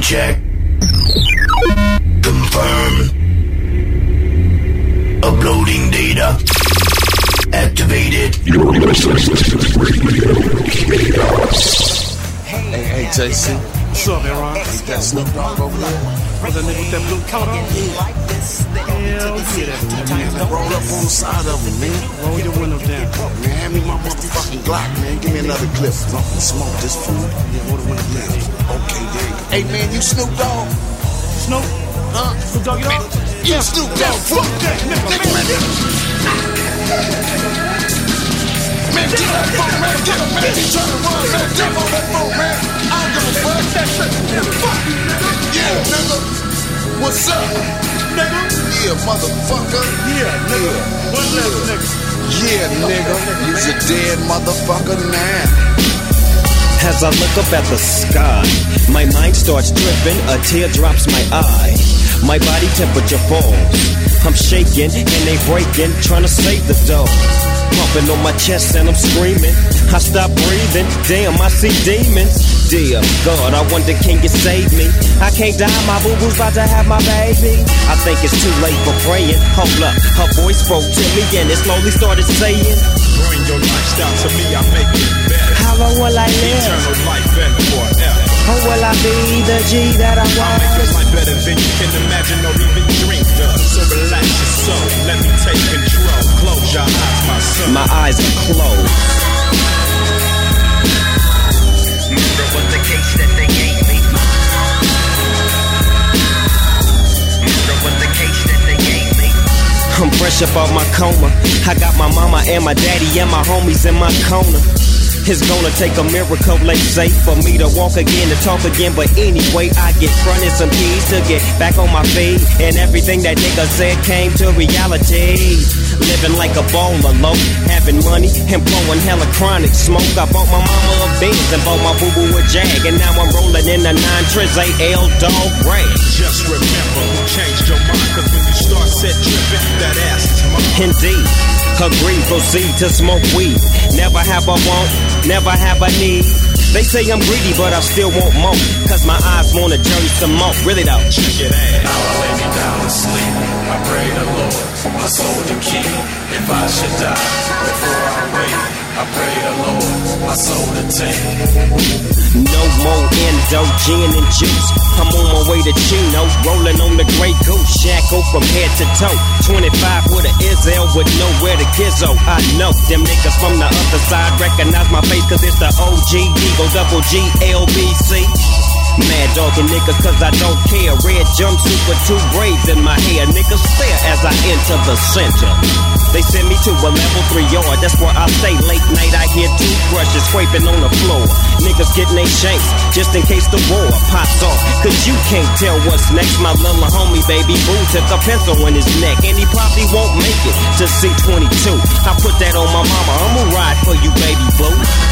Sound check. Confirm. Uploading data. Activated. Hey, hey, JC. What's up, Aaron? Ain't that Snoop Dogg over there? Was that nigga with that blue coat on? Hell yeah, that Man, roll up on the side of him, man. Roll your window down. Man, hand me my motherfucking Glock, man. Give me another clip. I'm gonna smoke this food. Yeah, roll the window down. Okay, there you go. Hey, man, you Snoop Dogg? Snoop? Huh? Snoop Doggy Dogg? You Snoop Dogg? Fuck that, nigga, man. Man, get that phone, man. Get him, man. He trying to run, man. Jump on that phone, man. I don't give a fuck. That shit. Fuck you, nigga. Yeah, nigga. What's up? Nigga? Yeah, motherfucker. Yeah, nigga. One less nigga. Yeah, nigga. You's a dead motherfucker now. As I look up at the sky, my mind starts dripping, a tear drops my eye. My body temperature falls. I'm shaking and they breaking, trying to save the dough. Pumping on my chest and I'm screaming. I stop breathing, damn, I see demons. Dear God, I wonder can you save me? I can't die, my boo boo's about to have my baby. I think it's too late for praying. Hold up, her voice spoke to me and it slowly started saying, Bring your lifestyle to me, I make it better. How long will I live? Eternal life and forever. Or will I be the G that I want? I'll make your was? life better than you can imagine or even dream of. So relax your soul, let me take control. Close your eyes, my son. My eyes are closed. Murder was the case that they gave me. Murder was the case that they gave me. I'm fresh up out my coma. I got my mama and my daddy and my homies in my corner. It's gonna take a miracle, let's say, for me to walk again, to talk again. But anyway, I get fronted some keys to get back on my feet. And everything that nigga said came to reality. Living like a baller, low, having money and blowing hella chronic smoke. I bought my mama a Benz and bought my boo boo a Jag. And now I'm rolling in a 9 Triz AL dog rag. Just remember who changed your mind. Cause when you start set tripping, that ass is mine. Indeed. Agree, proceed to smoke weed. Never have a want, never have a need. They say I'm greedy, but I still want more. Cause my eyes wanna journey some more. Really though. Check it out. Now I lay me down to sleep. I pray the Lord, my soul to keep. If I should die before I wake, I pray the Lord, my soul to take. No more endo, gin and juice. I'm on my way to Chino, rolling on the Grey Goose, shackle from head to toe. 25 with a Izzel with nowhere to gizzo. I know them niggas from the other side recognize my face cause it's the OG, Eagle double G, LBC. Mad dogging niggas cause I don't care. Red jumpsuit with two braids in my hair. Niggas stare as I enter the center. They send me to a level three yard. That's where I stay late night. I hear toothbrushes scraping on the floor. Niggas getting they shanks just in case the war pops off. Cause you can't tell what's next. My little homie, baby boo, took a pencil in his neck. And he probably won't make it to C22. I put that on my mama. I'ma ride for you, baby boo.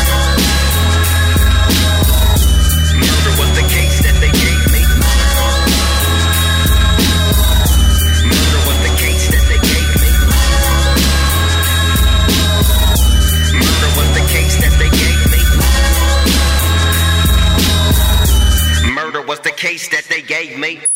Case that they gave me.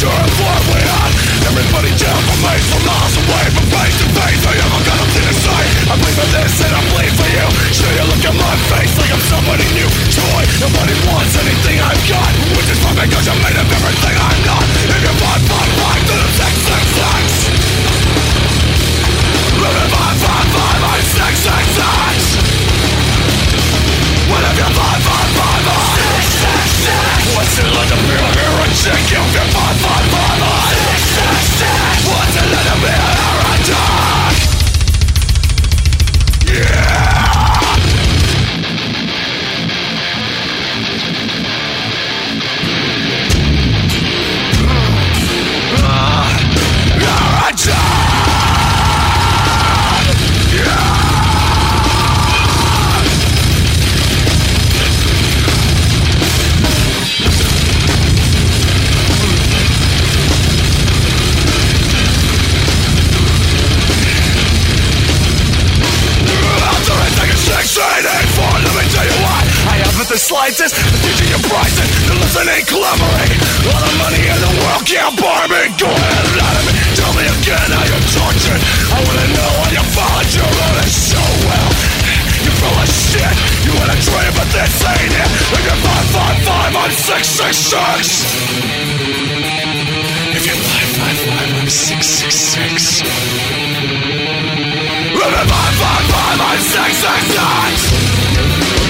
sure of what we had Everybody down from me from miles away From face to face, I am a god of thinner sight? I bleed for this and I bleed for you. Should you look at my face like I'm somebody new. Joy, nobody wants anything I've got. Which is fine because I'm made of everything I'm not If you find my life, then I'm sex, sex, sex. Live What if you find, find, find. Sick, you can find my mama Sick, sick, sick What's a little bit of slices. The teaching you prices, the listening clamoring. All the money in the world can't buy me. Go ahead and lie to me. Tell me again how you're tortured. I wanna know how you followed your own so well. You're full of shit. You wanna dream, but this ain't it. If you're 555, I'm 666. If you're 555, I'm 666. If you're 555, I'm 666.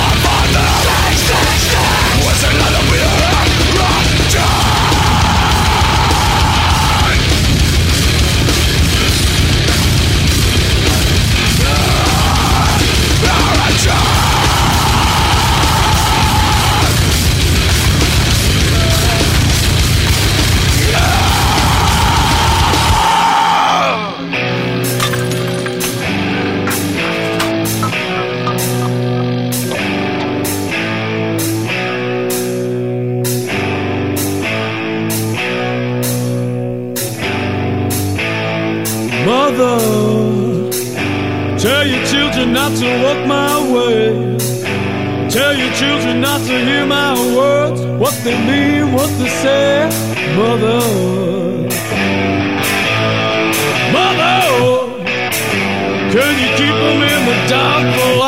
mother. Tell your children not to walk my way. Tell your children not to hear my words, what they mean, what they say, mother. Mother, can you keep them in the dark?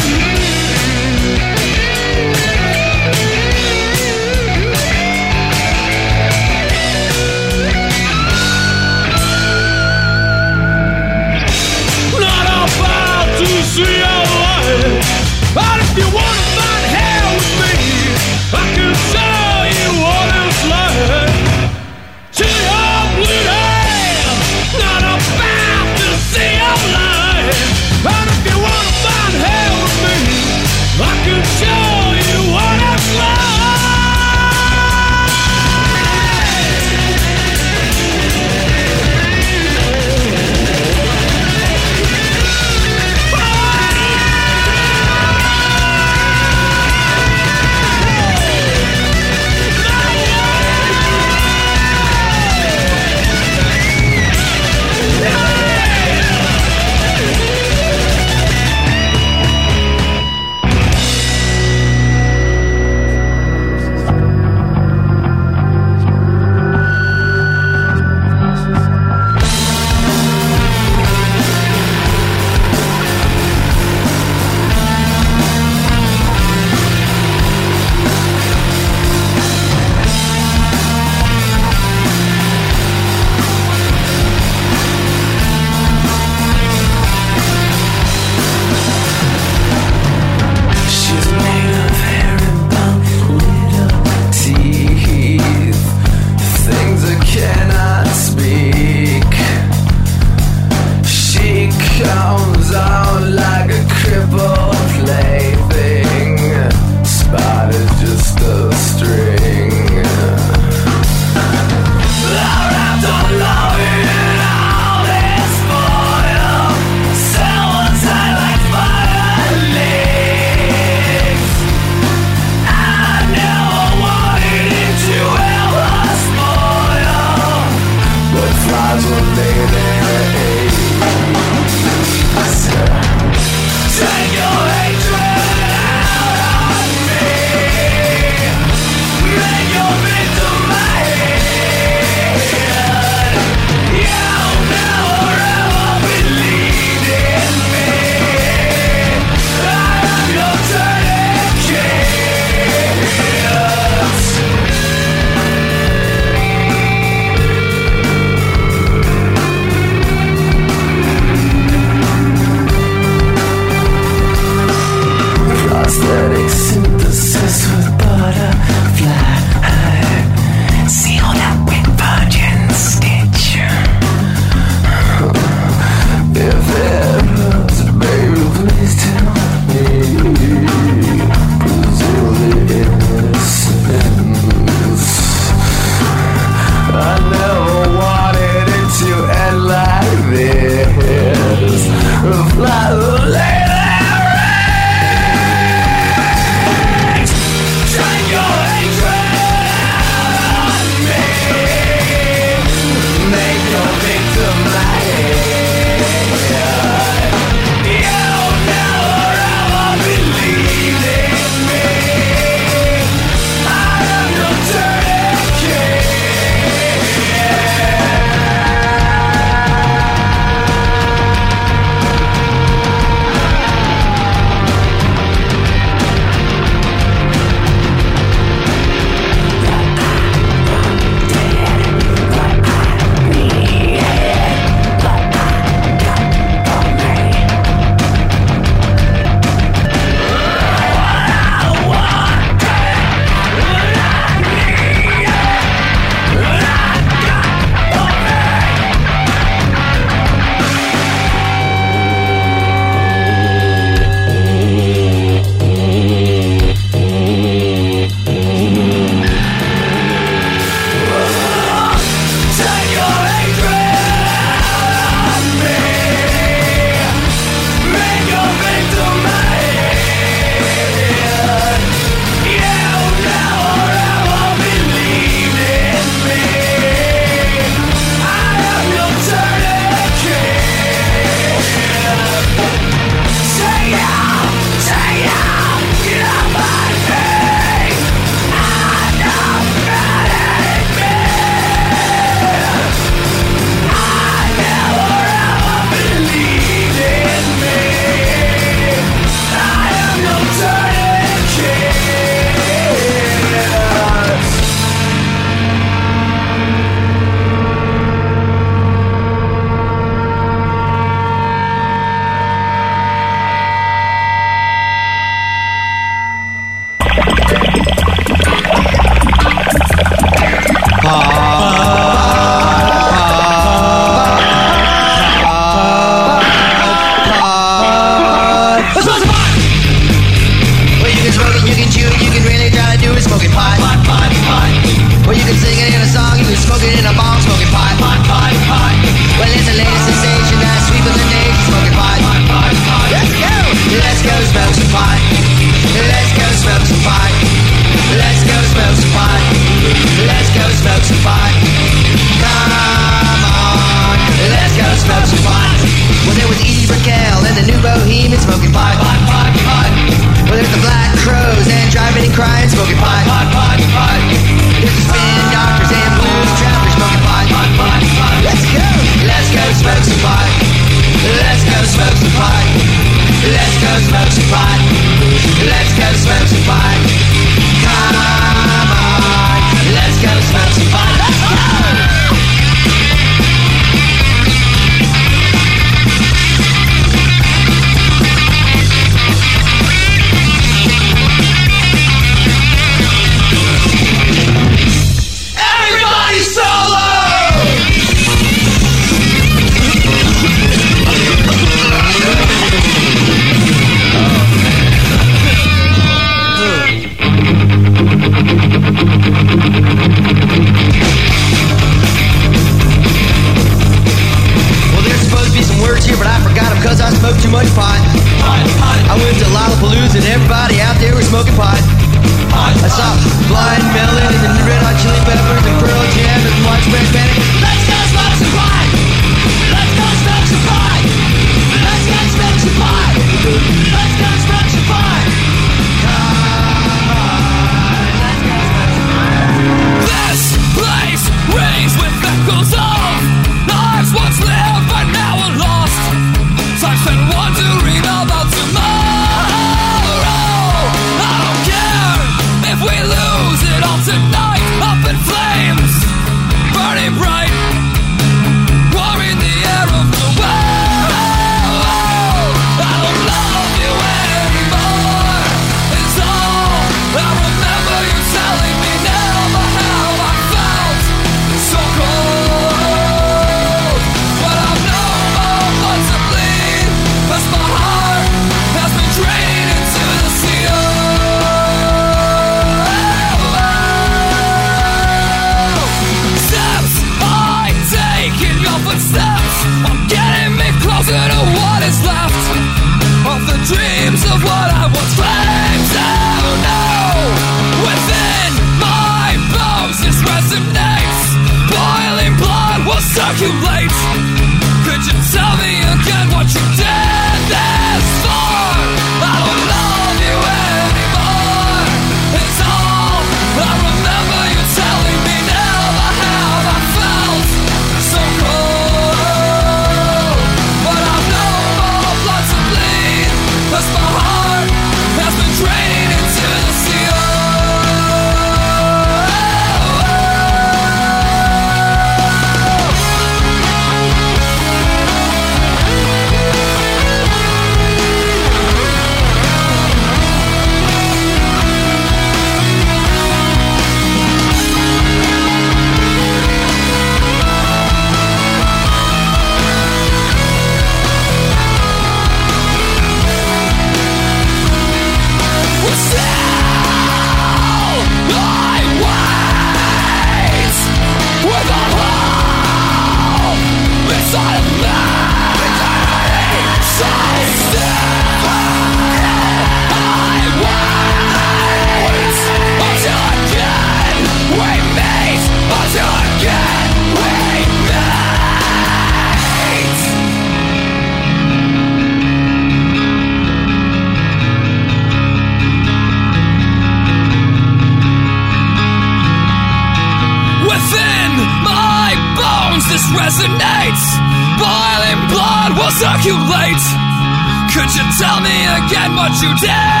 What you did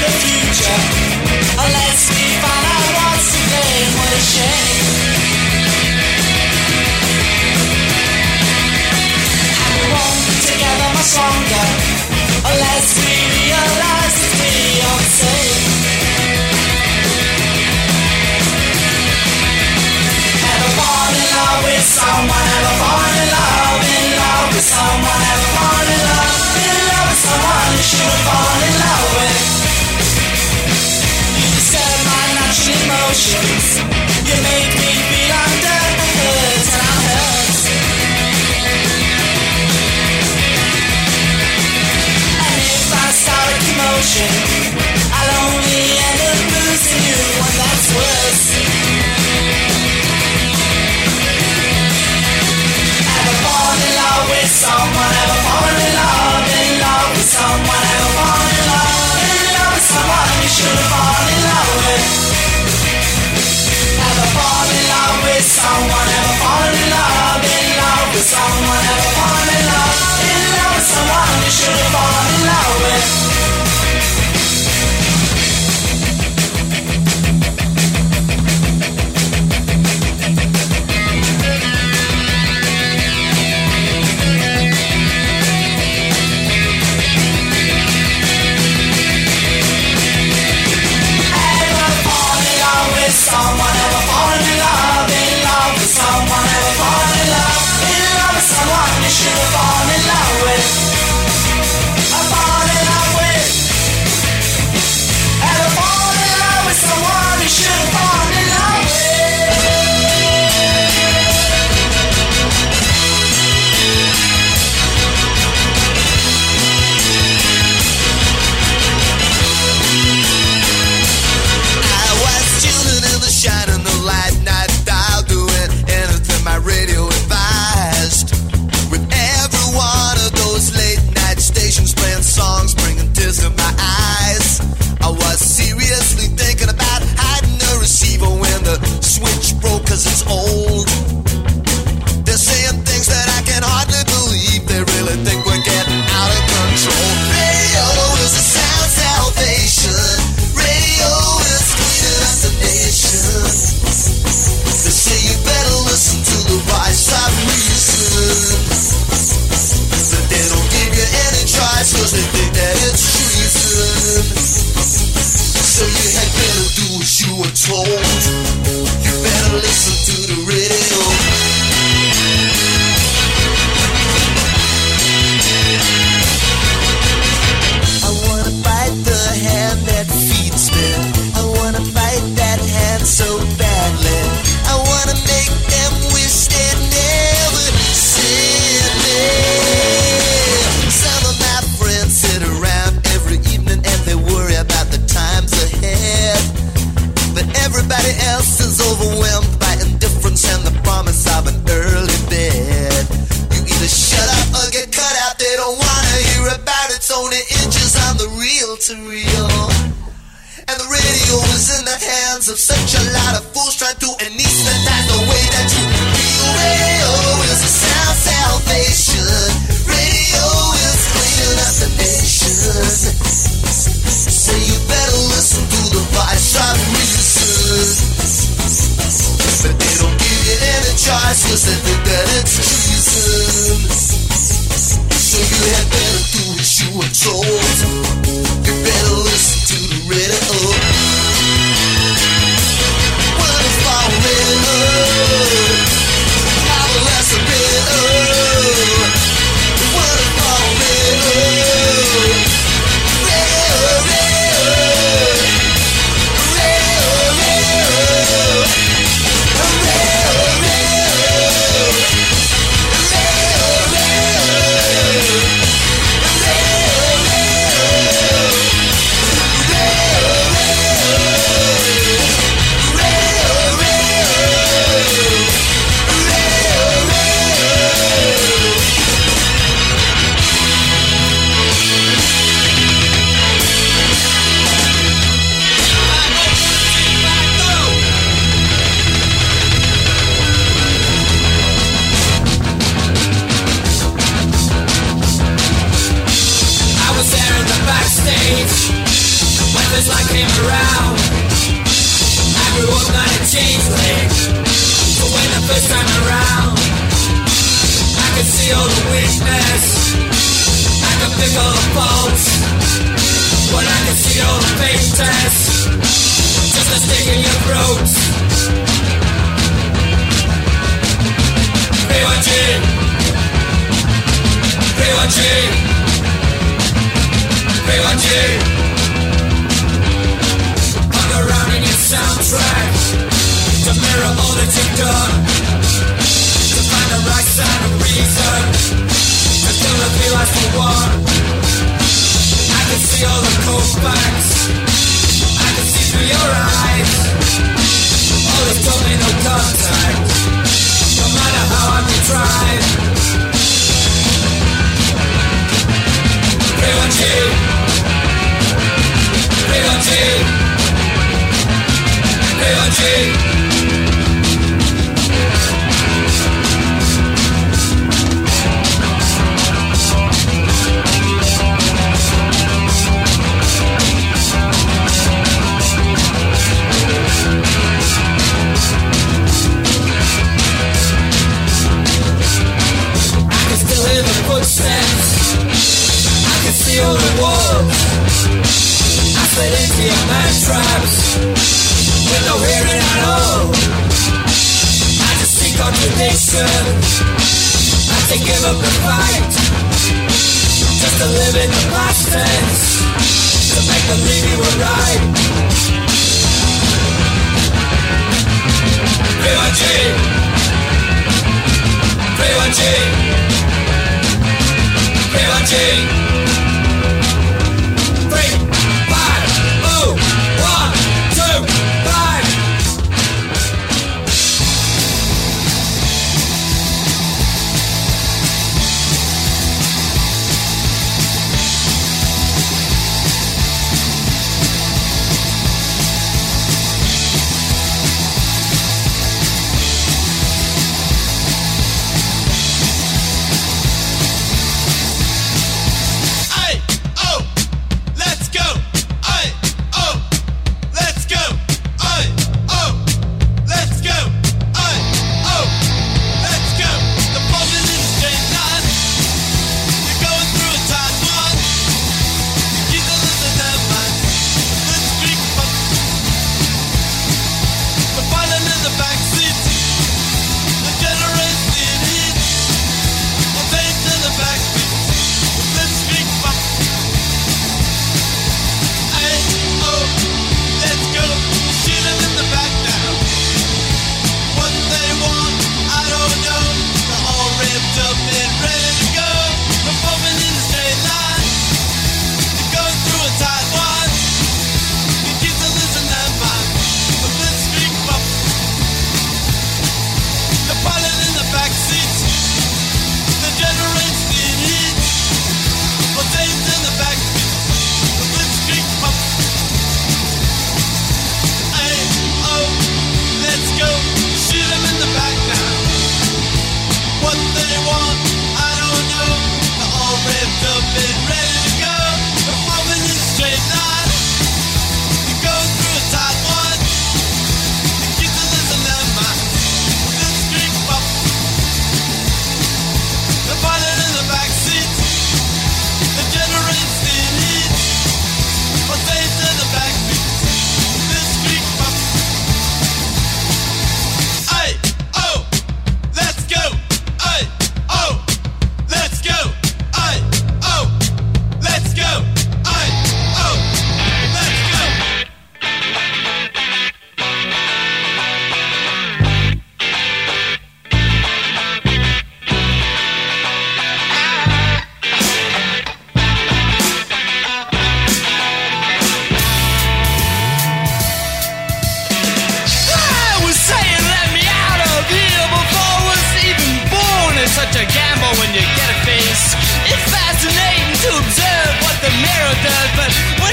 your future? Out what a shame. And we won't together much longer unless we realize. Ever fall in love with someone? Ever fall in love, in love with someone? Ever fall in love, in love with someone? You should fall in love with. emotions. You make me feel under the dead and I'm. And if I start commotion. So you had better do what you were told. See the weakness. I can pick all the faults. But I can see all the fake. Just a stick in your throat. P1G. P1G. P1G. Hung around in your soundtrack to mirror all that you've done. To find the right sound and reason. As for. I can see all the cold facts. I can see through your eyes. No. No matter how I try. P1G. P1G. P1G. Walls. I slid into your man traps with no hearing at all. I just see contradiction. I to give up the fight. Just to live in the past tense. To make believe you were right. P1G. P1G. P1G. Three, five, but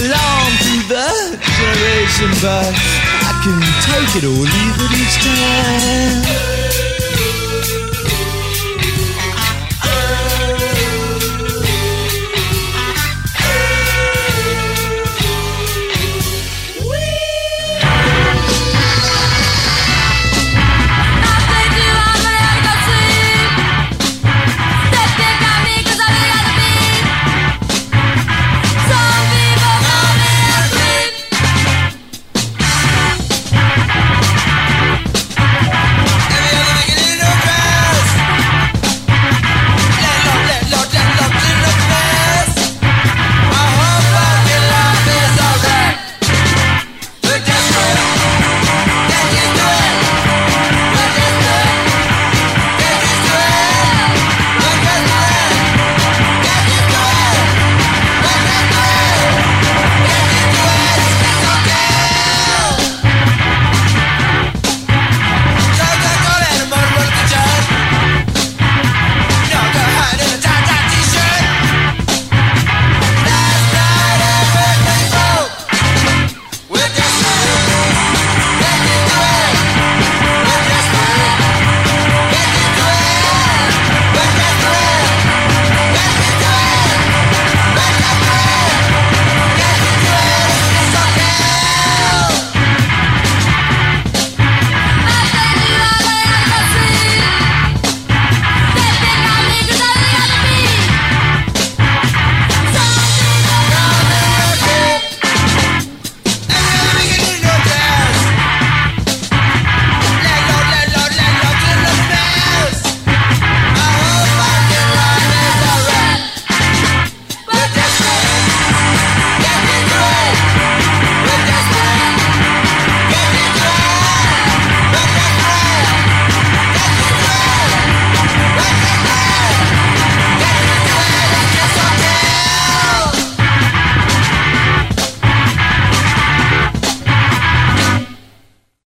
belong to the generation, but I can take it or leave it each time.